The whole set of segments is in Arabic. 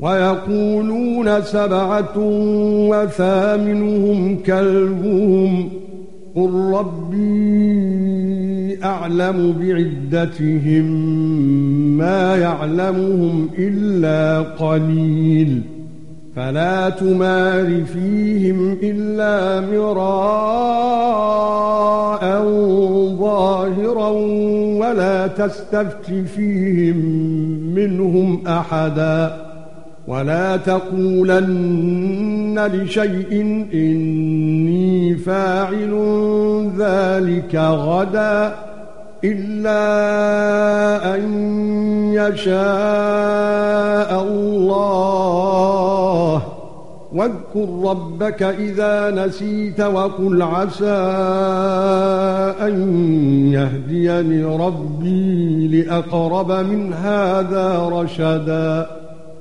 ويقولون سبعة وثامنهم كلبهم قل ربي أعلم بعدتهم ما يعلمهم إلا قليل فلا تمار فيهم إلا مراء ظاهرا ولا تستفت فيهم منهم أحدا ولا تقولن لشيء إني فاعل ذلك غدا إلا أن يشاء الله. واذكر ربك إذا نسيت وقل عسى أن يهديني ربي لأقرب من هذا رشدا.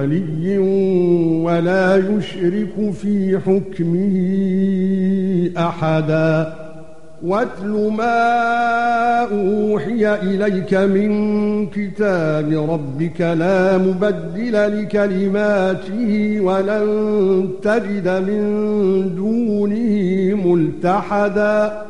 ولي ولا يشرك في حكمه أحدا. واتل ما أوحي إليك من كتاب ربك لا مبدل لكلماته ولن تجد من دونه ملتحدا.